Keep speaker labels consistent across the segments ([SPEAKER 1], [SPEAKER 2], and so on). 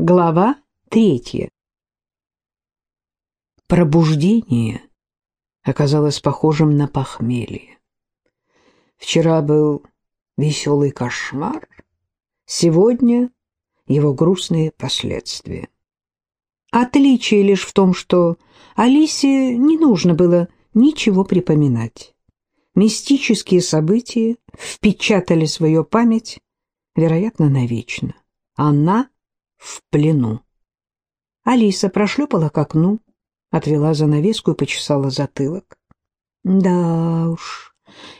[SPEAKER 1] Глава третья. Пробуждение оказалось похожим на похмелье. Вчера был веселый кошмар, сегодня его грустные последствия. Отличие лишь в том, что Алисе не нужно было ничего припоминать. Мистические события впечатали свою память, вероятно, навечно. Она в плену. Алиса прошлепала к окну, отвела занавеску и почесала затылок. Да уж,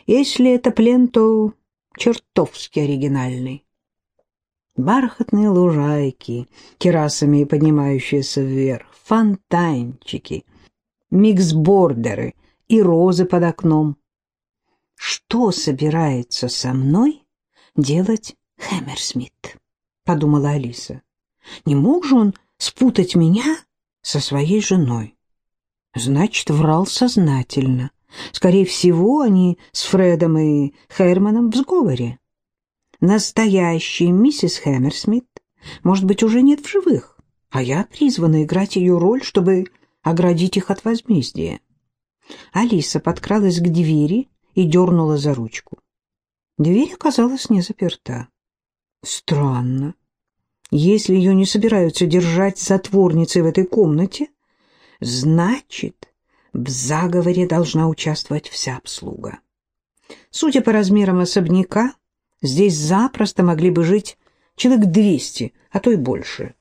[SPEAKER 1] если это плен, то чертовски оригинальный. Бархатные лужайки, террасами поднимающиеся вверх, фонтанчики, миксбордеры и розы под окном. Что собирается со мной делать Хэмерсмит? Подумала Алиса. Не мог же он спутать меня со своей женой? Значит, врал сознательно. Скорее всего, они с Фредом и Херманом в сговоре. Настоящая миссис Хэмерсмит, может быть, уже нет в живых, а я призвана играть ее роль, чтобы оградить их от возмездия. Алиса подкралась к двери и дернула за ручку. Дверь оказалась не заперта. Странно. Если ее не собираются держать затворницей в этой комнате, значит, в заговоре должна участвовать вся обслуга. Судя по размерам особняка, здесь запросто могли бы жить человек двести, а то и больше.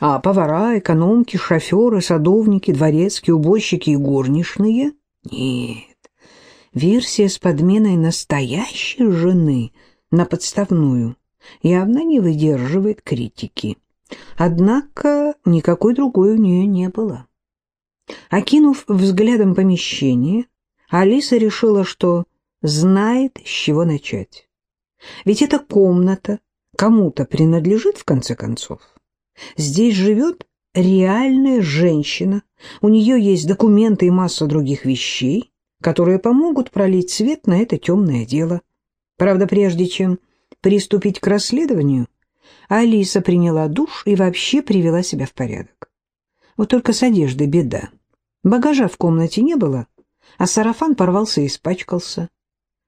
[SPEAKER 1] А повара, экономки, шоферы, садовники, дворецкие, уборщики и горничные? Нет. Версия с подменой настоящей жены на подставную явно не выдерживает критики. Однако никакой другой у нее не было. Окинув взглядом помещение, Алиса решила, что знает, с чего начать. Ведь эта комната кому-то принадлежит, в конце концов. Здесь живет реальная женщина, у нее есть документы и масса других вещей, которые помогут пролить свет на это темное дело. Правда, прежде чем приступить к расследованию, Алиса приняла душ и вообще привела себя в порядок. Вот только с одеждой беда. Багажа в комнате не было, а сарафан порвался и испачкался.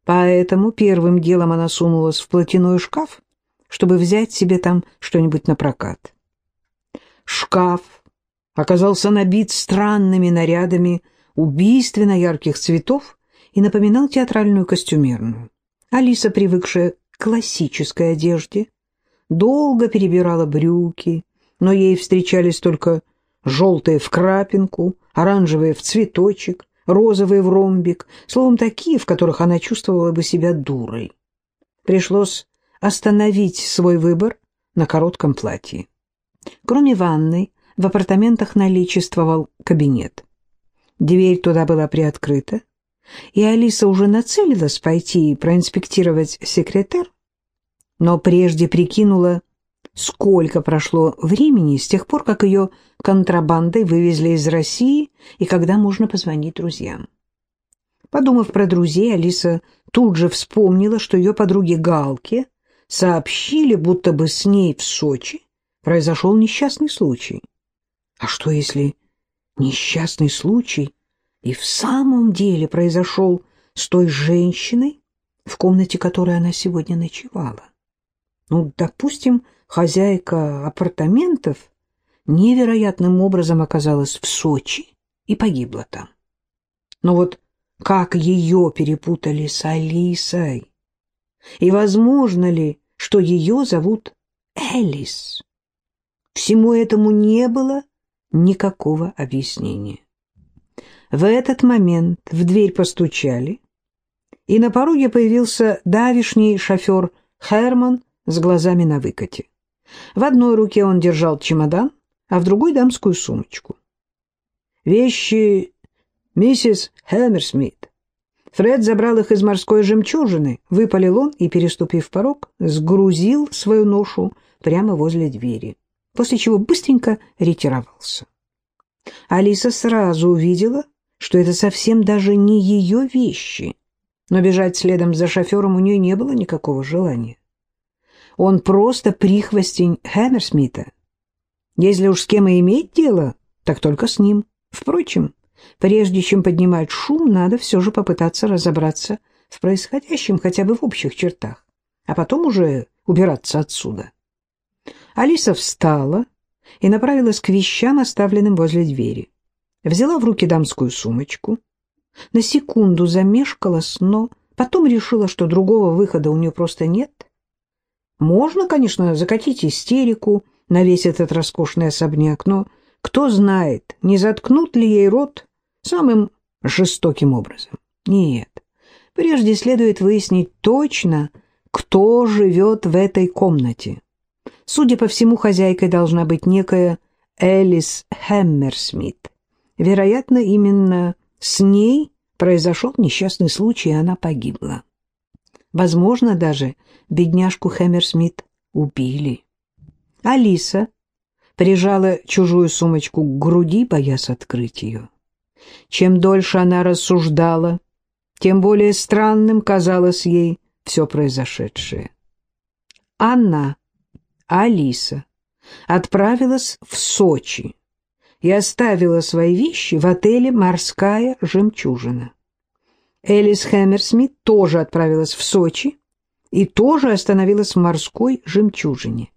[SPEAKER 1] Поэтому первым делом она сунулась в платяной шкаф, чтобы взять себе там что-нибудь на прокат. Шкаф оказался набит странными нарядами убийственно ярких цветов и напоминал театральную костюмерную. Алиса, привыкшая классической одежде, долго перебирала брюки, но ей встречались только желтые в крапинку, оранжевые в цветочек, розовые в ромбик, словом, такие, в которых она чувствовала бы себя дурой. Пришлось остановить свой выбор на коротком платье. Кроме ванной, в апартаментах наличествовал кабинет. Дверь туда была приоткрыта, и Алиса уже нацелилась пойти проинспектировать секретарь, но прежде прикинула, сколько прошло времени с тех пор, как ее контрабандой вывезли из России и когда можно позвонить друзьям. Подумав про друзей, Алиса тут же вспомнила, что ее подруге Галке сообщили, будто бы с ней в Сочи произошел несчастный случай. А что если несчастный случай и в самом деле произошел с той женщиной, в комнате которой она сегодня ночевала. Ну, допустим, хозяйка апартаментов невероятным образом оказалась в Сочи и погибла там. Но вот как ее перепутали с Алисой? И возможно ли, что ее зовут Элис? Всему этому не было никакого объяснения. В этот момент в дверь постучали, и на пороге появился давишний шофер Херман с глазами на выкате. В одной руке он держал чемодан, а в другой — дамскую сумочку. «Вещи миссис Хэмерсмит». Фред забрал их из морской жемчужины, выпалил он и, переступив порог, сгрузил свою ношу прямо возле двери, после чего быстренько ретировался. Алиса сразу увидела, что это совсем даже не ее вещи, но бежать следом за шофером у нее не было никакого желания. Он просто прихвостень Хэмерсмита. Если уж с кем и иметь дело, так только с ним. Впрочем, прежде чем поднимать шум, надо все же попытаться разобраться в происходящем хотя бы в общих чертах, а потом уже убираться отсюда. Алиса встала и направилась к вещам, оставленным возле двери. Взяла в руки дамскую сумочку, на секунду замешкалась, но потом решила, что другого выхода у нее просто нет. Можно, конечно, закатить истерику на весь этот роскошный особняк, но кто знает, не заткнут ли ей рот самым жестоким образом. Нет, прежде следует выяснить точно, кто живет в этой комнате. Судя по всему, хозяйкой должна быть некая Элис Хэммерсмит. Вероятно, именно с ней произошел несчастный случай, и она погибла. Возможно, даже бедняжку Хэммерсмит убили. Алиса прижала чужую сумочку к груди, боясь открыть ее. Чем дольше она рассуждала, тем более странным казалось ей все произошедшее. Она, Алиса, отправилась в Сочи и оставила свои вещи в отеле «Морская жемчужина». Элис Хэмерсмит тоже отправилась в Сочи и тоже остановилась в «Морской жемчужине».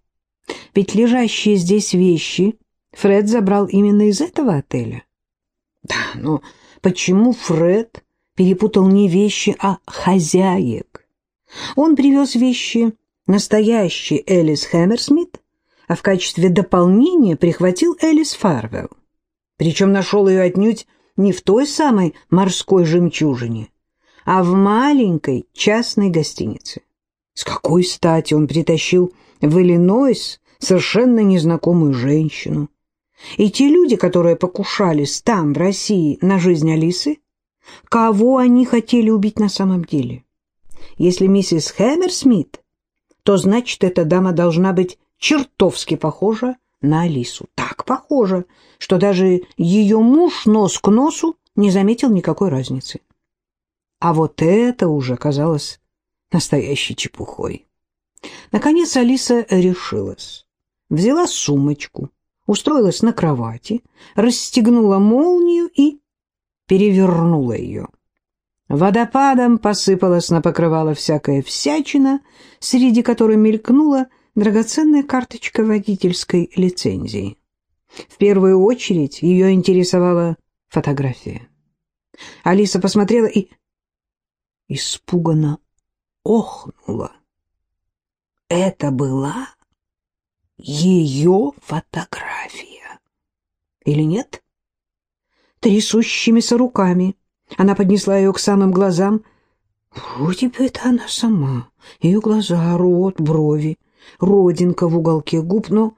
[SPEAKER 1] Ведь лежащие здесь вещи Фред забрал именно из этого отеля. Да, но почему Фред перепутал не вещи, а хозяек? Он привез вещи настоящей Элис Хэмерсмит, а в качестве дополнения прихватил Элис Фарвелл. Причем нашел ее отнюдь не в той самой морской жемчужине, а в маленькой частной гостинице. С какой стати он притащил в Иллинойс совершенно незнакомую женщину? И те люди, которые покушались там, в России, на жизнь Алисы, кого они хотели убить на самом деле? Если миссис Хэмерсмит, то значит, эта дама должна быть чертовски похожа на Алису. Так похожа, что даже ее муж нос к носу не заметил никакой разницы. А вот это уже казалось настоящей чепухой. Наконец Алиса решилась. Взяла сумочку, устроилась на кровати, расстегнула молнию и перевернула ее. Водопадом посыпалась на покрывало всякая всячина, среди которой мелькнула драгоценная карточка водительской лицензии. В первую очередь ее интересовала фотография. Алиса посмотрела и испуганно охнула. Это была ее фотография. Или нет? Трясущимися руками она поднесла ее к самым глазам. Вроде бы это она сама. Ее глаза, рот, брови, родинка в уголке губ, но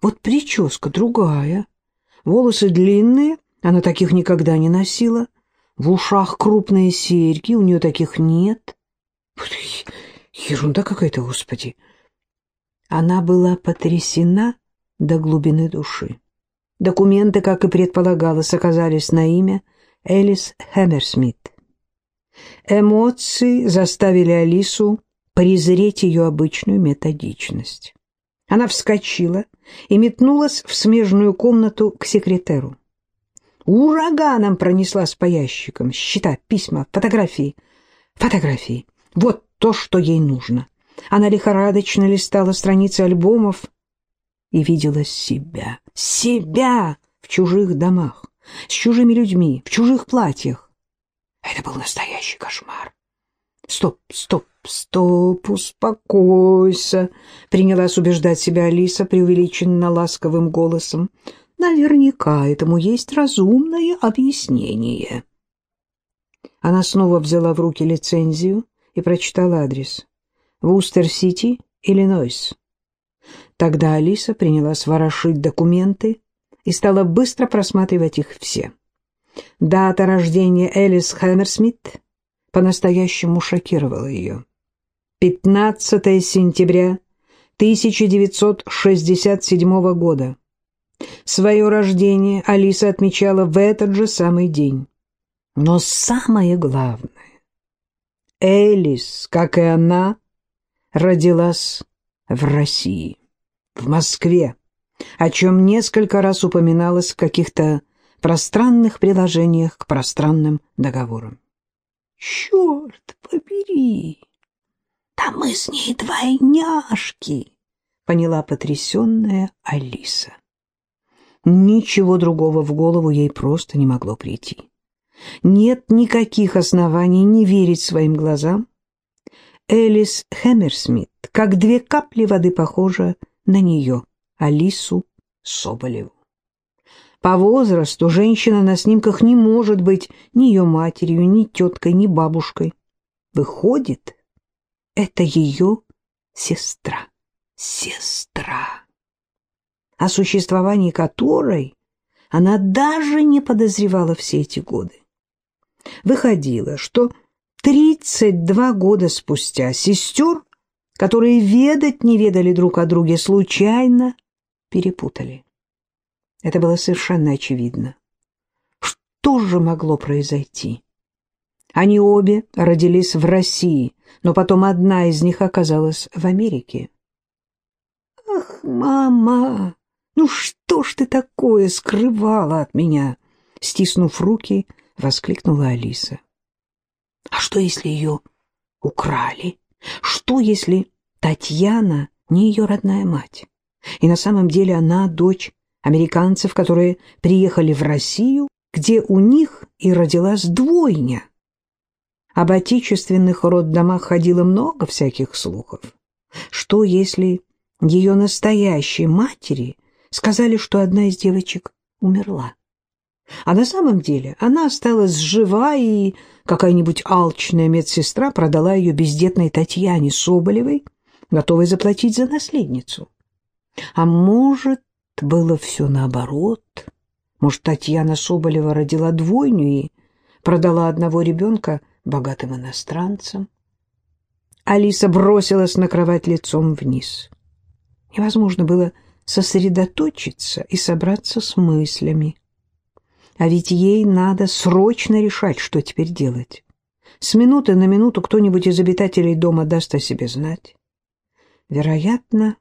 [SPEAKER 1] вот прическа другая. Волосы длинные, она таких никогда не носила. В ушах крупные серьги, у нее таких нет. Ерунда какая-то, господи. Она была потрясена до глубины души. Документы, как и предполагалось, оказались на имя Элис Хэмерсмит. Эмоции заставили Алису презреть ее обычную методичность. Она вскочила и метнулась в смежную комнату к секретеру. Ураганом пронеслась по ящикам. Счета, письма, фотографии. Фотографии. Вот то, что ей нужно. Она лихорадочно листала страницы альбомов и видела себя. Себя в чужих домах, с чужими людьми, в чужих платьях. Это был настоящий кошмар. Стоп, стоп, стоп, успокойся, принялась убеждать себя Алиса преувеличенно ласковым голосом. Наверняка этому есть разумное объяснение. Она снова взяла в руки лицензию и прочитала адрес. Вустер-Сити, Иллинойс. Тогда Алиса принялась ворошить документы и стала быстро просматривать их все. Дата рождения Элис Хэмерсмит по-настоящему шокировала ее. 15 сентября 1967 года. Свое рождение Алиса отмечала в этот же самый день. Но самое главное, Элис, как и она, родилась в России, в Москве, о чем несколько раз упоминалось в каких-то пространных приложениях к пространным договорам. «Черт побери! Да мы с ней двойняшки!» — поняла потрясенная Алиса. Ничего другого в голову ей просто не могло прийти. Нет никаких оснований не верить своим глазам. Элис Хэмерсмит, как две капли воды, похожа на нее, Алису Соболеву. По возрасту женщина на снимках не может быть ни ее матерью, ни теткой, ни бабушкой. Выходит, это ее сестра. Сестра. О существовании которой она даже не подозревала все эти годы. Выходило, что 32 года спустя сестер, которые ведать не ведали друг о друге, случайно перепутали. Это было совершенно очевидно. Что же могло произойти? Они обе родились в России, но потом одна из них оказалась в Америке. «Ах, мама, ну что ж ты такое скрывала от меня?» Стиснув руки, воскликнула Алиса. «А что, если ее украли? Что, если Татьяна не ее родная мать? И на самом деле она дочь американцев, которые приехали в Россию, где у них и родилась двойня. Об отечественных роддомах ходило много всяких слухов. Что, если ее настоящей матери сказали, что одна из девочек умерла? А на самом деле она осталась жива, и какая-нибудь алчная медсестра продала ее бездетной Татьяне Соболевой, готовой заплатить за наследницу. А может, было все наоборот. Может, Татьяна Соболева родила двойню и продала одного ребенка богатым иностранцам? Алиса бросилась на кровать лицом вниз. Невозможно было сосредоточиться и собраться с мыслями. А ведь ей надо срочно решать, что теперь делать. С минуты на минуту кто-нибудь из обитателей дома даст о себе знать. Вероятно,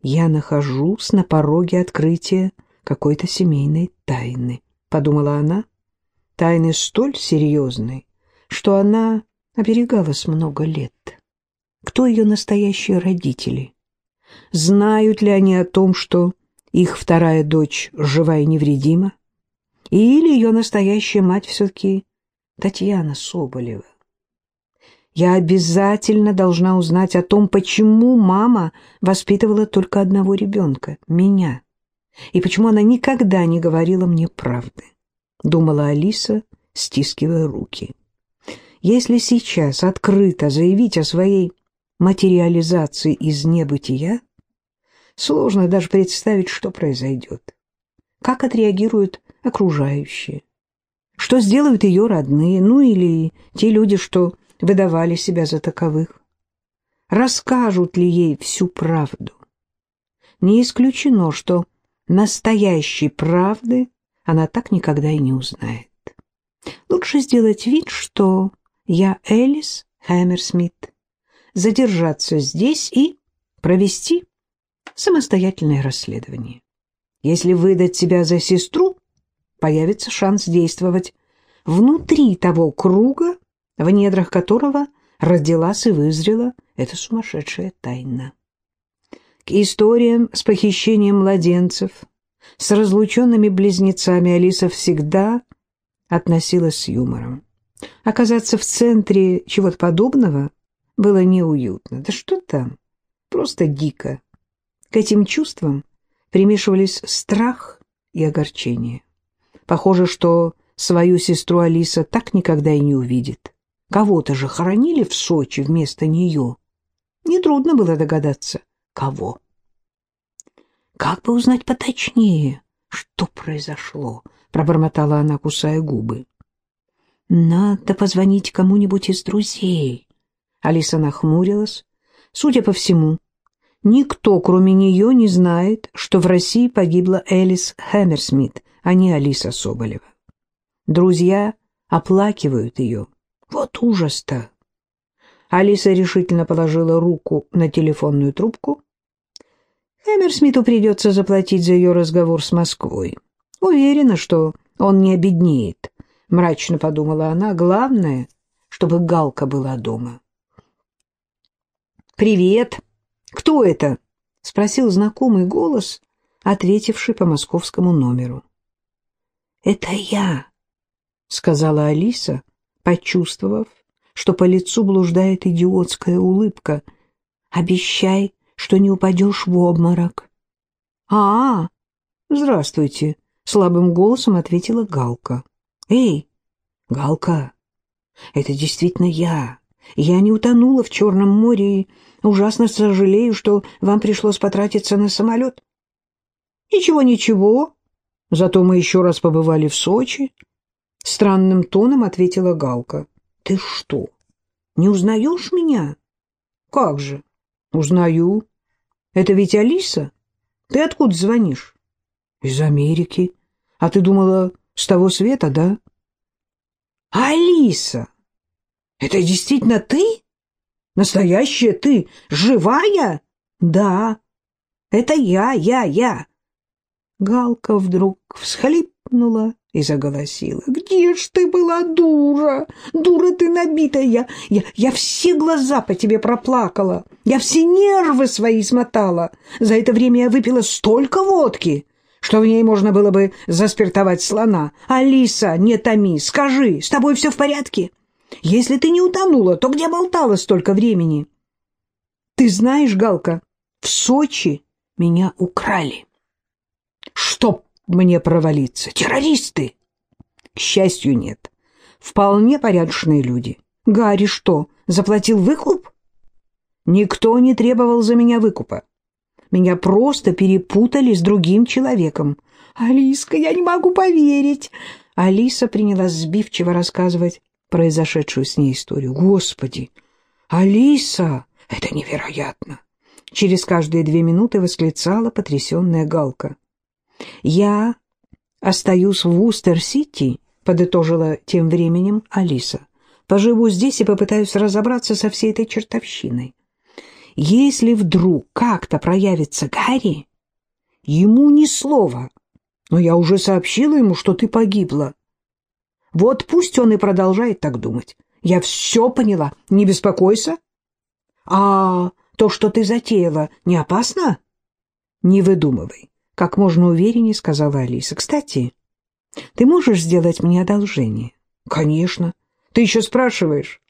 [SPEAKER 1] я нахожусь на пороге открытия какой-то семейной тайны, подумала она, тайны столь серьезной, что она оберегалась много лет. Кто ее настоящие родители? Знают ли они о том, что их вторая дочь жива и невредима? Или ее настоящая мать все-таки Татьяна Соболева? Я обязательно должна узнать о том, почему мама воспитывала только одного ребенка, меня, и почему она никогда не говорила мне правды, — думала Алиса, стискивая руки. Если сейчас открыто заявить о своей материализации из небытия, сложно даже представить, что произойдет. Как отреагируют окружающие? Что сделают ее родные, ну или те люди, что выдавали себя за таковых? Расскажут ли ей всю правду? Не исключено, что настоящей правды она так никогда и не узнает. Лучше сделать вид, что я Элис Хэмерсмит, задержаться здесь и провести самостоятельное расследование. Если выдать себя за сестру, появится шанс действовать внутри того круга, в недрах которого родилась и вызрела эта сумасшедшая тайна. К историям с похищением младенцев, с разлученными близнецами Алиса всегда относилась с юмором. Оказаться в центре чего-то подобного было неуютно. Да что там, просто дико. К этим чувствам примешивались страх и огорчение. Похоже, что свою сестру Алиса так никогда и не увидит. Кого-то же хоронили в Сочи вместо нее. Нетрудно было догадаться, кого. «Как бы узнать поточнее, что произошло?» — пробормотала она, кусая губы. «Надо позвонить кому-нибудь из друзей». Алиса нахмурилась. Судя по всему, никто, кроме нее, не знает, что в России погибла Элис Хэмерсмит, а не Алиса Соболева. Друзья оплакивают ее. Вот ужас-то! Алиса решительно положила руку на телефонную трубку. Эмерсмиту придется заплатить за ее разговор с Москвой. Уверена, что он не обеднеет, — мрачно подумала она. Главное, чтобы Галка была дома. «Привет! Кто это?» — спросил знакомый голос, ответивший по московскому номеру. «Это я», — сказала Алиса, почувствовав, что по лицу блуждает идиотская улыбка. «Обещай, что не упадешь в обморок». «А, -а здравствуйте», — слабым голосом ответила Галка. «Эй, Галка, это действительно я. Я не утонула в Черном море и ужасно сожалею, что вам пришлось потратиться на самолет». «Ничего, ничего. Зато мы еще раз побывали в Сочи». Странным тоном ответила Галка. «Ты что, не узнаешь меня?» «Как же?» «Узнаю. Это ведь Алиса? Ты откуда звонишь?» «Из Америки. А ты думала, с того света, да?» «Алиса! Это действительно ты? Настоящая ты? Живая?» «Да, это я, я, я!» Галка вдруг всхлипнула и заголосила. «Где ж ты была, дура? Дура ты набитая! Я, я, все глаза по тебе проплакала, я все нервы свои смотала. За это время я выпила столько водки, что в ней можно было бы заспиртовать слона. Алиса, не томи, скажи, с тобой все в порядке? Если ты не утонула, то где болтала столько времени?» «Ты знаешь, Галка, в Сочи меня украли». «Чтоб мне провалиться. Террористы!» К счастью, нет. Вполне порядочные люди. Гарри что, заплатил выкуп? Никто не требовал за меня выкупа. Меня просто перепутали с другим человеком. «Алиска, я не могу поверить!» Алиса принялась сбивчиво рассказывать произошедшую с ней историю. «Господи! Алиса! Это невероятно!» Через каждые две минуты восклицала потрясенная Галка. «Я остаюсь в Устер-Сити», — подытожила тем временем Алиса. «Поживу здесь и попытаюсь разобраться со всей этой чертовщиной. Если вдруг как-то проявится Гарри, ему ни слова, но я уже сообщила ему, что ты погибла. Вот пусть он и продолжает так думать. Я все поняла, не беспокойся. А то, что ты затеяла, не опасно? Не выдумывай как можно увереннее сказала Алиса. «Кстати, ты можешь сделать мне одолжение?» «Конечно. Ты еще спрашиваешь?»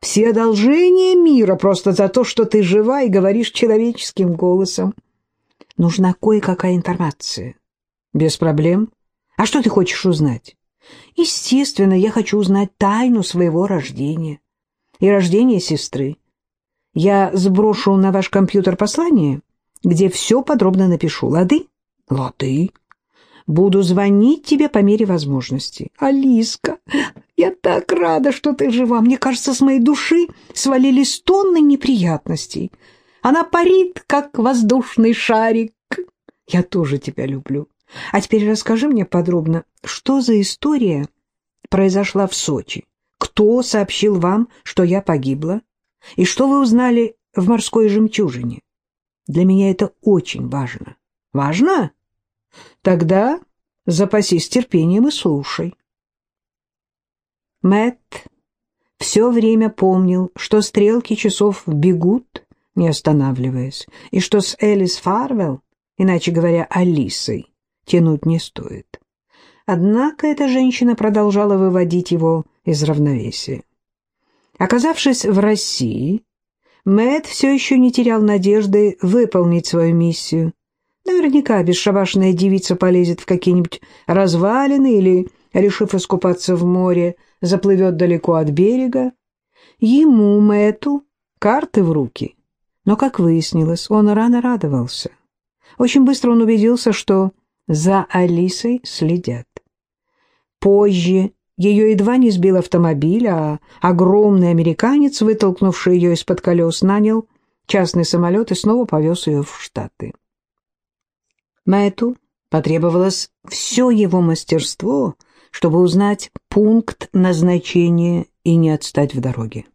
[SPEAKER 1] «Все одолжения мира просто за то, что ты жива и говоришь человеческим голосом. Нужна кое-какая информация». «Без проблем. А что ты хочешь узнать?» «Естественно, я хочу узнать тайну своего рождения и рождения сестры. Я сброшу на ваш компьютер послание, где все подробно напишу, лады?» Лады. Буду звонить тебе по мере возможности. Алиска, я так рада, что ты жива. Мне кажется, с моей души свалились тонны неприятностей. Она парит, как воздушный шарик. Я тоже тебя люблю. А теперь расскажи мне подробно, что за история произошла в Сочи? Кто сообщил вам, что я погибла? И что вы узнали в морской жемчужине? Для меня это очень важно. Важно? Тогда запасись терпением и слушай. Мэтт все время помнил, что стрелки часов бегут, не останавливаясь, и что с Элис Фарвелл, иначе говоря, Алисой, тянуть не стоит. Однако эта женщина продолжала выводить его из равновесия. Оказавшись в России, Мэтт все еще не терял надежды выполнить свою миссию Наверняка бесшабашная девица полезет в какие-нибудь развалины или, решив искупаться в море, заплывет далеко от берега. Ему, Мэту, карты в руки. Но, как выяснилось, он рано радовался. Очень быстро он убедился, что за Алисой следят. Позже ее едва не сбил автомобиль, а огромный американец, вытолкнувший ее из-под колес, нанял частный самолет и снова повез ее в Штаты. Мэту потребовалось все его мастерство, чтобы узнать пункт назначения и не отстать в дороге.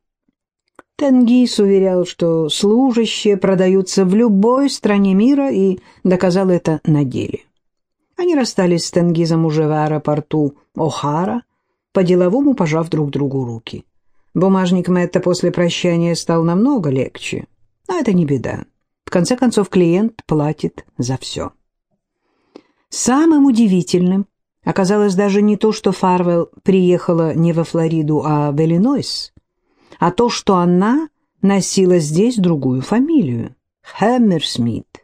[SPEAKER 1] Тенгиз уверял, что служащие продаются в любой стране мира и доказал это на деле. Они расстались с Тенгизом уже в аэропорту О'Хара, по-деловому пожав друг другу руки. Бумажник Мэтта после прощания стал намного легче, но это не беда. В конце концов, клиент платит за все. Самым удивительным оказалось даже не то, что Фарвелл приехала не во Флориду, а в Иллинойс, а то, что она носила здесь другую фамилию — Хэммерсмит.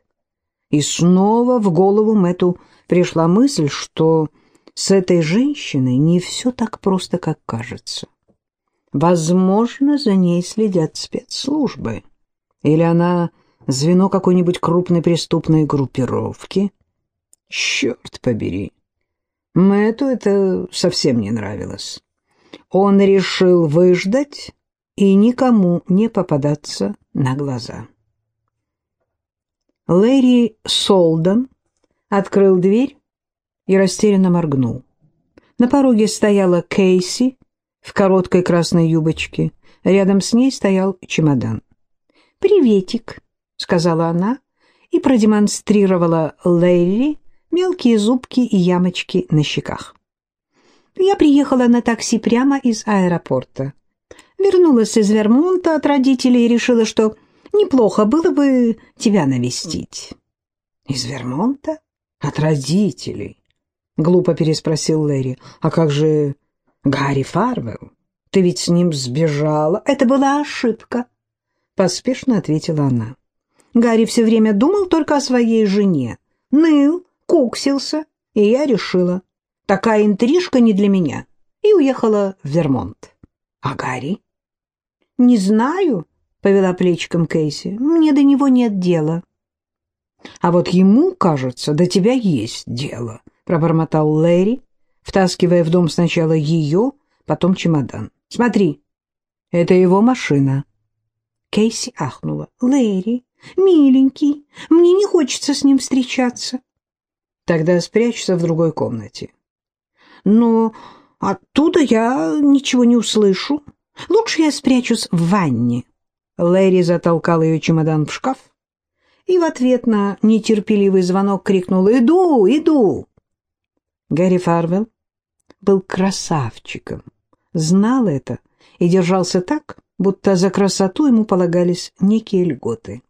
[SPEAKER 1] И снова в голову Мэтту пришла мысль, что с этой женщиной не все так просто, как кажется. Возможно, за ней следят спецслужбы. Или она звено какой-нибудь крупной преступной группировки. Черт побери. Мэтту это совсем не нравилось. Он решил выждать и никому не попадаться на глаза. Лэри Солден открыл дверь и растерянно моргнул. На пороге стояла Кейси в короткой красной юбочке. Рядом с ней стоял чемодан. «Приветик», — сказала она и продемонстрировала Лэри мелкие зубки и ямочки на щеках. «Я приехала на такси прямо из аэропорта. Вернулась из Вермонта от родителей и решила, что неплохо было бы тебя навестить». «Из Вермонта? От родителей?» — глупо переспросил Лэри. «А как же Гарри Фарвелл? Ты ведь с ним сбежала?» «Это была ошибка», — поспешно ответила она. Гарри все время думал только о своей жене. Ныл, куксился, и я решила, такая интрижка не для меня, и уехала в Вермонт. А Гарри? Не знаю, повела плечиком Кейси, мне до него нет дела. А вот ему, кажется, до тебя есть дело, пробормотал Лэри, втаскивая в дом сначала ее, потом чемодан. Смотри, это его машина. Кейси ахнула. Лэри, миленький, мне не хочется с ним встречаться. Тогда спрячься в другой комнате. Но оттуда я ничего не услышу. Лучше я спрячусь в ванне. Лэри затолкал ее чемодан в шкаф и в ответ на нетерпеливый звонок крикнул «Иду, иду!». Гарри Фарвелл был красавчиком, знал это и держался так, будто за красоту ему полагались некие льготы.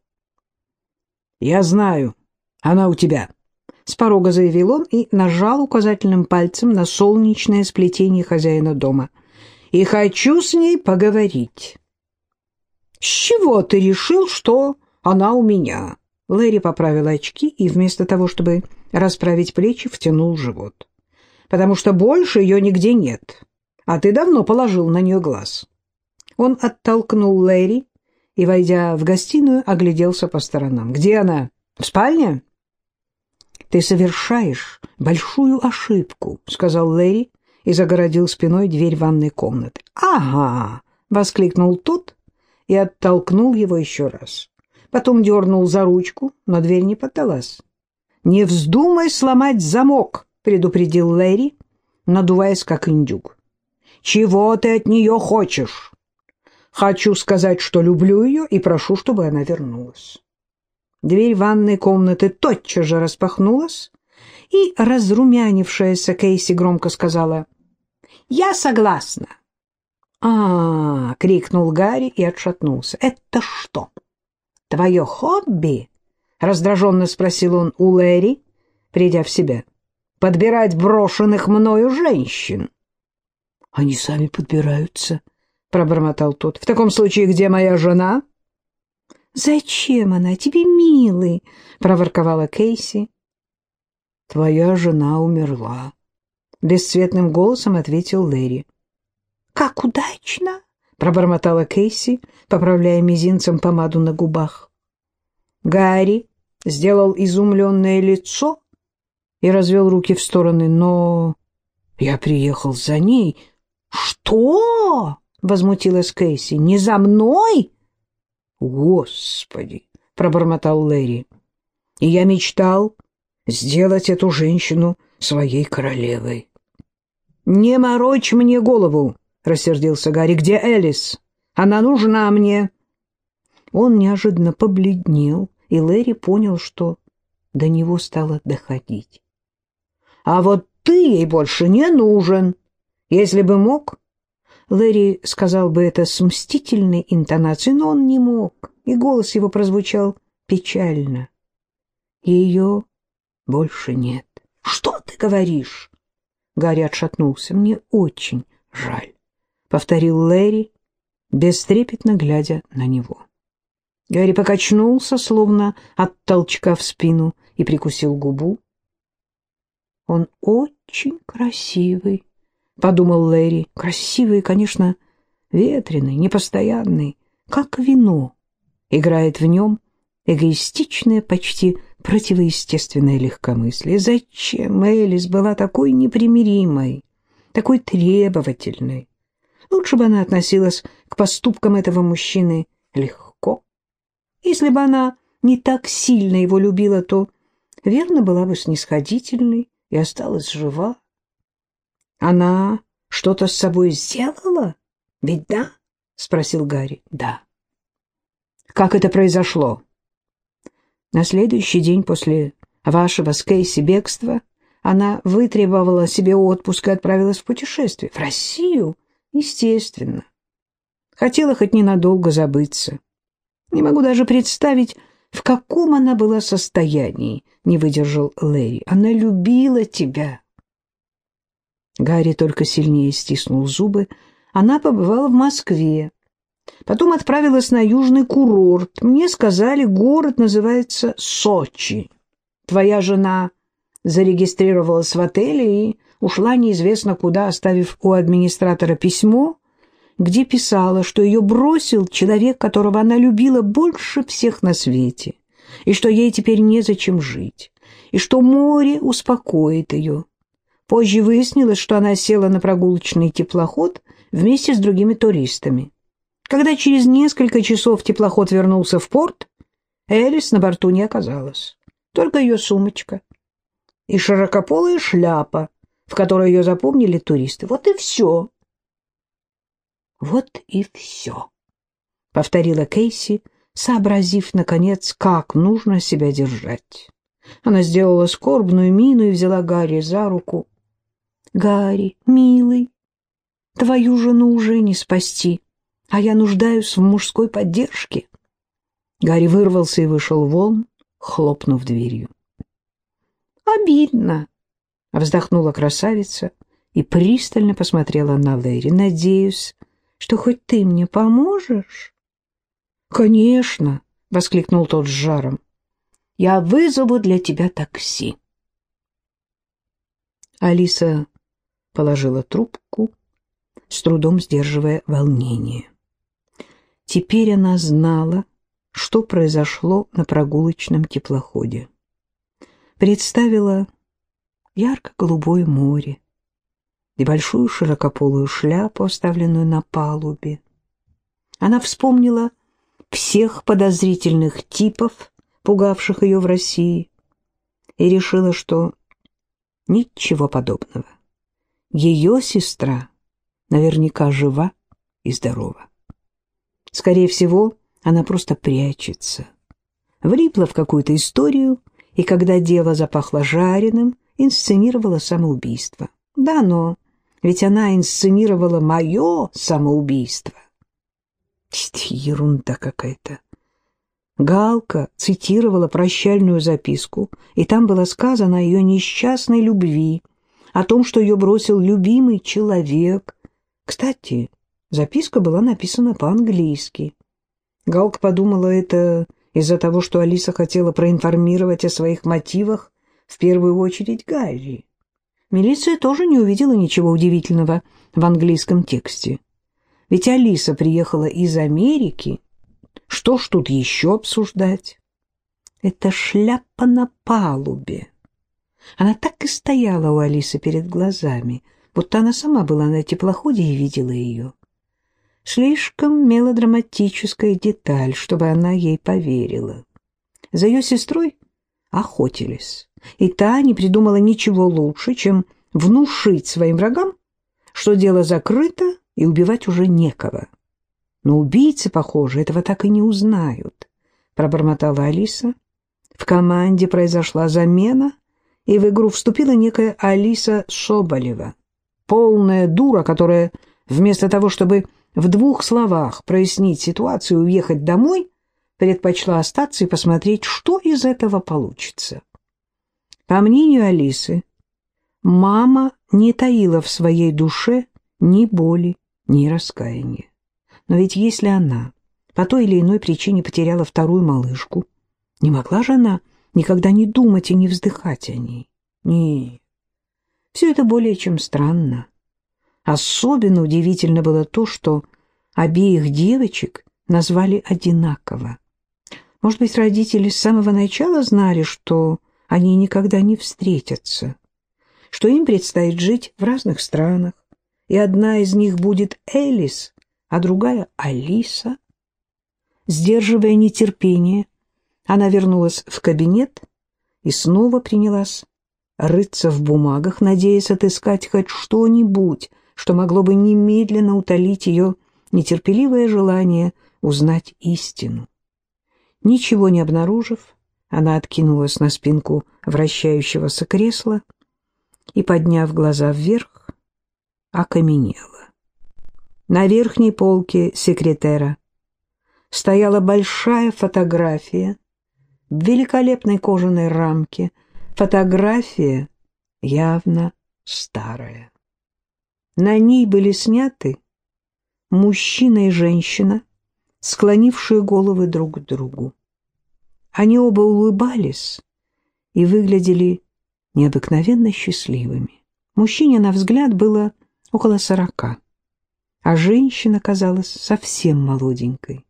[SPEAKER 1] «Я знаю, она у тебя», — с порога заявил он и нажал указательным пальцем на солнечное сплетение хозяина дома. «И хочу с ней поговорить». «С чего ты решил, что она у меня?» Лэри поправил очки и вместо того, чтобы расправить плечи, втянул живот. «Потому что больше ее нигде нет, а ты давно положил на нее глаз». Он оттолкнул Лэри и, войдя в гостиную, огляделся по сторонам. «Где она? В спальне?» «Ты совершаешь большую ошибку», — сказал Лэри и загородил спиной дверь ванной комнаты. «Ага!» — воскликнул тот и оттолкнул его еще раз. Потом дернул за ручку, но дверь не поддалась. «Не вздумай сломать замок», — предупредил Лэри, надуваясь как индюк. «Чего ты от нее хочешь?» Хочу сказать, что люблю ее и прошу, чтобы она вернулась. Дверь ванной комнаты тотчас же распахнулась, и разрумянившаяся Кейси громко сказала «Я согласна». А, крикнул Гарри и отшатнулся. «Это что, твое хобби?» — раздраженно спросил он у Лэри, придя в себя. «Подбирать брошенных мною женщин». «Они сами подбираются», пробормотал тот. «В таком случае, где моя жена?» «Зачем она тебе, милый?» — проворковала Кейси. «Твоя жена умерла», — бесцветным голосом ответил Лэри. «Как удачно!» — пробормотала Кейси, поправляя мизинцем помаду на губах. Гарри сделал изумленное лицо и развел руки в стороны. «Но я приехал за ней». «Что?» возмутилась Кейси. «Не за мной?» «Господи!» — пробормотал Лэри. «И я мечтал сделать эту женщину своей королевой». «Не морочь мне голову!» — рассердился Гарри. «Где Элис? Она нужна мне. Он неожиданно побледнел, и Лэри понял, что до него стало доходить. А вот ты ей больше не нужен. Если бы мог, Лэри сказал бы это с мстительной интонацией, но он не мог, и голос его прозвучал печально. Ее больше нет. Что ты говоришь? Гарри отшатнулся. Мне очень жаль, повторил Лэри, бестрепетно глядя на него. Гарри покачнулся, словно от толчка в спину, и прикусил губу. Он очень красивый, — подумал Лэри. Красивый, конечно, ветреный, непостоянный, как вино. Играет в нем эгоистичное, почти противоестественное легкомыслие. Зачем Элис была такой непримиримой, такой требовательной? Лучше бы она относилась к поступкам этого мужчины легко. Если бы она не так сильно его любила, то верно была бы снисходительной и осталась жива. Она что-то с собой сделала? Ведь да? Спросил Гарри. Да. Как это произошло? На следующий день после вашего с Кейси бегства она вытребовала себе отпуск и отправилась в путешествие. В Россию? Естественно. Хотела хоть ненадолго забыться. Не могу даже представить, в каком она была состоянии, не выдержал Лэри. Она любила тебя. Гарри только сильнее стиснул зубы. Она побывала в Москве. Потом отправилась на южный курорт. Мне сказали, город называется Сочи. Твоя жена зарегистрировалась в отеле и ушла неизвестно куда, оставив у администратора письмо, где писала, что ее бросил человек, которого она любила больше всех на свете, и что ей теперь незачем жить, и что море успокоит ее, Позже выяснилось, что она села на прогулочный теплоход вместе с другими туристами. Когда через несколько часов теплоход вернулся в порт, Элис на борту не оказалась. Только ее сумочка и широкополая шляпа, в которой ее запомнили туристы. Вот и все. Вот и все, — повторила Кейси, сообразив, наконец, как нужно себя держать. Она сделала скорбную мину и взяла Гарри за руку. Гарри, милый, твою жену уже не спасти, а я нуждаюсь в мужской поддержке. Гарри вырвался и вышел вон, хлопнув дверью. «Обидно!» — вздохнула красавица и пристально посмотрела на Лэри. «Надеюсь, что хоть ты мне поможешь?» «Конечно!» — воскликнул тот с жаром. «Я вызову для тебя такси». Алиса положила трубку, с трудом сдерживая волнение. Теперь она знала, что произошло на прогулочном теплоходе. Представила ярко-голубое море и большую широкополую шляпу, оставленную на палубе. Она вспомнила всех подозрительных типов, пугавших ее в России, и решила, что ничего подобного. Ее сестра наверняка жива и здорова. Скорее всего, она просто прячется. Влипла в какую-то историю, и когда дело запахло жареным, инсценировала самоубийство. Да, но ведь она инсценировала мое самоубийство. Ерунда какая-то. Галка цитировала прощальную записку, и там было сказано о ее несчастной любви, о том, что ее бросил любимый человек. Кстати, записка была написана по-английски. Галка подумала это из-за того, что Алиса хотела проинформировать о своих мотивах в первую очередь Гарри. Милиция тоже не увидела ничего удивительного в английском тексте. Ведь Алиса приехала из Америки. Что ж тут еще обсуждать? Это шляпа на палубе. Она так и стояла у Алисы перед глазами, будто она сама была на теплоходе и видела ее. Слишком мелодраматическая деталь, чтобы она ей поверила. За ее сестрой охотились, и та не придумала ничего лучше, чем внушить своим врагам, что дело закрыто и убивать уже некого. Но убийцы, похоже, этого так и не узнают, пробормотала Алиса. В команде произошла замена, и в игру вступила некая Алиса Соболева, полная дура, которая вместо того, чтобы в двух словах прояснить ситуацию и уехать домой, предпочла остаться и посмотреть, что из этого получится. По мнению Алисы, мама не таила в своей душе ни боли, ни раскаяния. Но ведь если она по той или иной причине потеряла вторую малышку, не могла же она никогда не думать и не вздыхать о ней? Не, все это более чем странно. Особенно удивительно было то, что обеих девочек назвали одинаково. Может быть, родители с самого начала знали, что они никогда не встретятся, что им предстоит жить в разных странах, и одна из них будет Элис, а другая — Алиса. Сдерживая нетерпение, она вернулась в кабинет и снова принялась рыться в бумагах, надеясь отыскать хоть что-нибудь, что могло бы немедленно утолить ее нетерпеливое желание узнать истину. Ничего не обнаружив, она откинулась на спинку вращающегося кресла и, подняв глаза вверх, окаменела. На верхней полке секретера стояла большая фотография в великолепной кожаной рамке. Фотография явно старая. На ней были сняты мужчина и женщина, склонившие головы друг к другу. Они оба улыбались и выглядели необыкновенно счастливыми. Мужчине, на взгляд, было около сорока, а женщина казалась совсем молоденькой.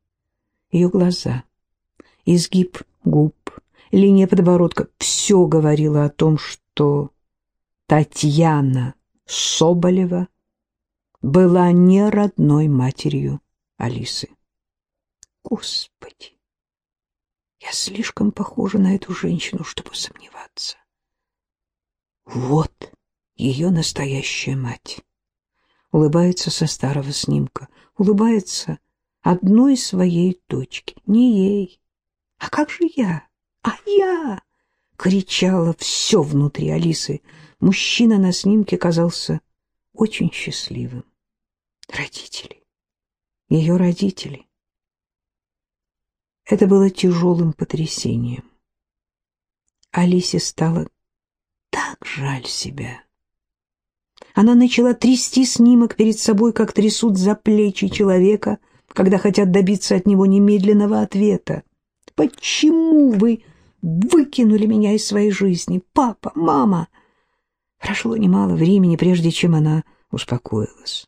[SPEAKER 1] Ее глаза, изгиб губ, линия подбородка — все говорило о том, что Татьяна Соболева была не родной матерью Алисы. Господи, я слишком похожа на эту женщину, чтобы сомневаться. Вот ее настоящая мать. Улыбается со старого снимка, улыбается одной своей дочке, не ей. А как же я? А я? Кричала все внутри Алисы. Мужчина на снимке казался очень счастливым. Родители. Ее родители. Это было тяжелым потрясением. Алисе стало так жаль себя. Она начала трясти снимок перед собой, как трясут за плечи человека, когда хотят добиться от него немедленного ответа. «Почему вы выкинули меня из своей жизни? Папа, мама!» Прошло немало времени, прежде чем она успокоилась.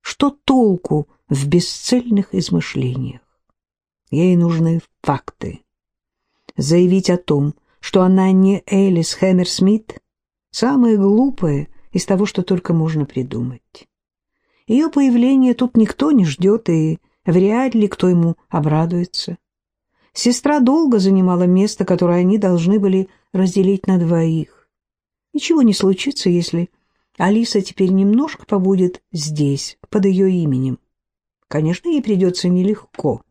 [SPEAKER 1] Что толку в бесцельных измышлениях? Ей нужны факты. Заявить о том, что она не Элис Хэмерсмит, самое глупое из того, что только можно придумать. Ее появление тут никто не ждет, и вряд ли кто ему обрадуется. Сестра долго занимала место, которое они должны были разделить на двоих. Ничего не случится, если Алиса теперь немножко побудет здесь, под ее именем. Конечно, ей придется нелегко,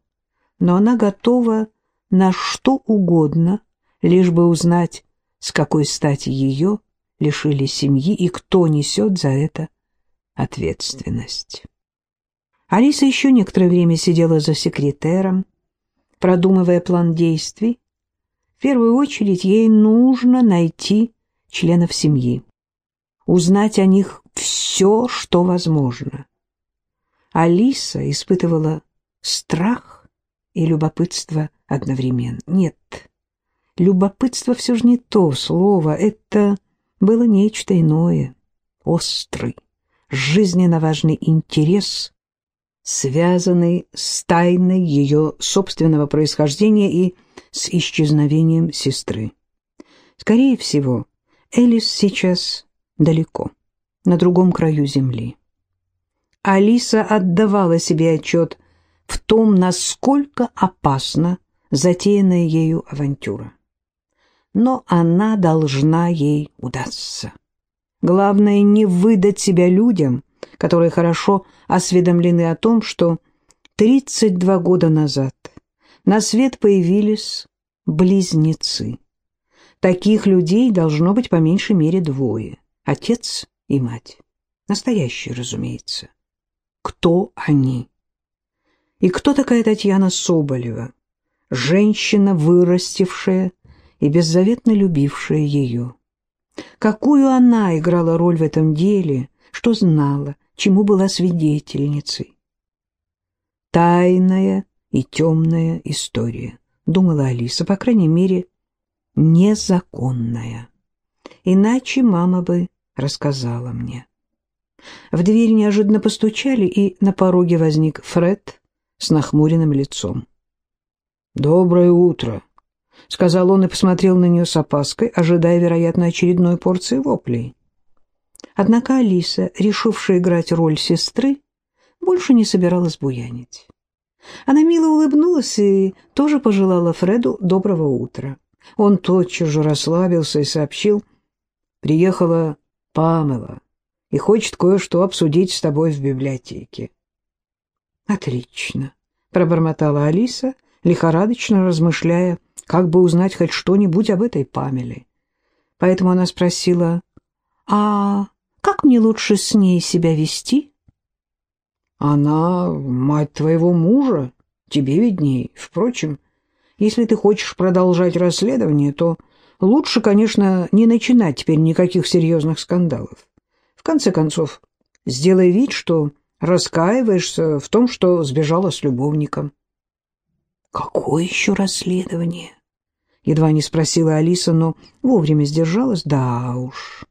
[SPEAKER 1] но она готова на что угодно, лишь бы узнать, с какой стати ее лишили семьи и кто несет за это ответственность. Алиса еще некоторое время сидела за секретером, продумывая план действий. В первую очередь ей нужно найти членов семьи узнать о них все, что возможно. Алиса испытывала страх и любопытство одновременно. Нет, любопытство все же не то слово, это было нечто иное, острый, жизненно важный интерес, связанный с тайной ее собственного происхождения и с исчезновением сестры. Скорее всего, Элис сейчас далеко, на другом краю земли. Алиса отдавала себе отчет в том, насколько опасна затеянная ею авантюра. Но она должна ей удастся. Главное не выдать себя людям, которые хорошо осведомлены о том, что Тридцать два года назад на свет появились близнецы. Таких людей должно быть по меньшей мере двое. Отец и мать. Настоящие, разумеется. Кто они? И кто такая Татьяна Соболева? Женщина, вырастившая и беззаветно любившая ее. Какую она играла роль в этом деле, что знала, чему была свидетельницей. Тайная и темная история, думала Алиса, по крайней мере, незаконная. Иначе мама бы рассказала мне. В дверь неожиданно постучали, и на пороге возник Фред с нахмуренным лицом. «Доброе утро», — сказал он и посмотрел на нее с опаской, ожидая, вероятно, очередной порции воплей. Однако Алиса, решившая играть роль сестры, больше не собиралась буянить. Она мило улыбнулась и тоже пожелала Фреду доброго утра. Он тотчас же расслабился и сообщил, «Приехала Памела и хочет кое-что обсудить с тобой в библиотеке». «Отлично», — пробормотала Алиса, лихорадочно размышляя, как бы узнать хоть что-нибудь об этой Памеле. Поэтому она спросила, «А как мне лучше с ней себя вести?» «Она мать твоего мужа, тебе видней. Впрочем, если ты хочешь продолжать расследование, то лучше, конечно, не начинать теперь никаких серьезных скандалов. В конце концов, сделай вид, что раскаиваешься в том, что сбежала с любовником». «Какое еще расследование?» Едва не спросила Алиса, но вовремя сдержалась. Да уж,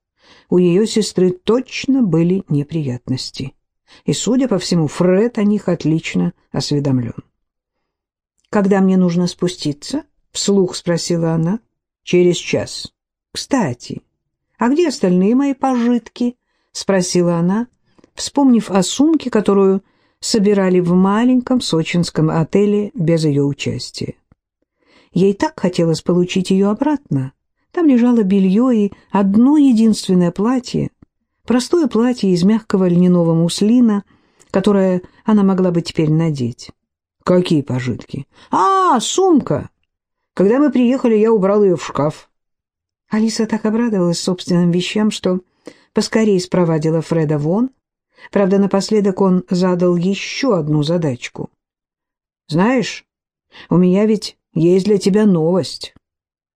[SPEAKER 1] у ее сестры точно были неприятности. И, судя по всему, Фред о них отлично осведомлен. «Когда мне нужно спуститься?» — вслух спросила она. «Через час». «Кстати, а где остальные мои пожитки?» — спросила она, вспомнив о сумке, которую собирали в маленьком сочинском отеле без ее участия. Ей так хотелось получить ее обратно. Там лежало белье и одно единственное платье, простое платье из мягкого льняного муслина, которое она могла бы теперь надеть. Какие пожитки? А, сумка! Когда мы приехали, я убрал ее в шкаф. Алиса так обрадовалась собственным вещам, что поскорее спровадила Фреда вон, Правда, напоследок он задал еще одну задачку. «Знаешь, у меня ведь есть для тебя новость».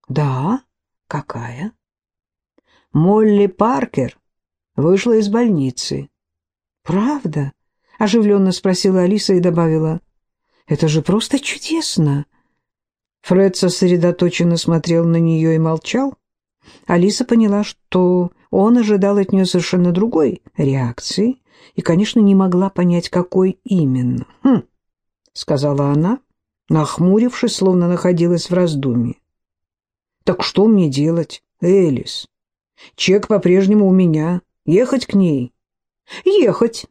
[SPEAKER 1] «Да? Какая?» «Молли Паркер вышла из больницы». «Правда?» — оживленно спросила Алиса и добавила. «Это же просто чудесно!» Фред сосредоточенно смотрел на нее и молчал. Алиса поняла, что он ожидал от нее совершенно другой реакции, и, конечно, не могла понять, какой именно. «Хм», — сказала она, нахмурившись, словно находилась в раздумье. «Так что мне делать, Элис? Чек по-прежнему у меня. Ехать к ней?» «Ехать!»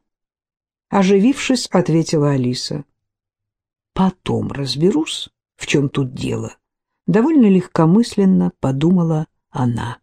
[SPEAKER 1] Оживившись, ответила Алиса. «Потом разберусь, в чем тут дело», — довольно легкомысленно подумала она.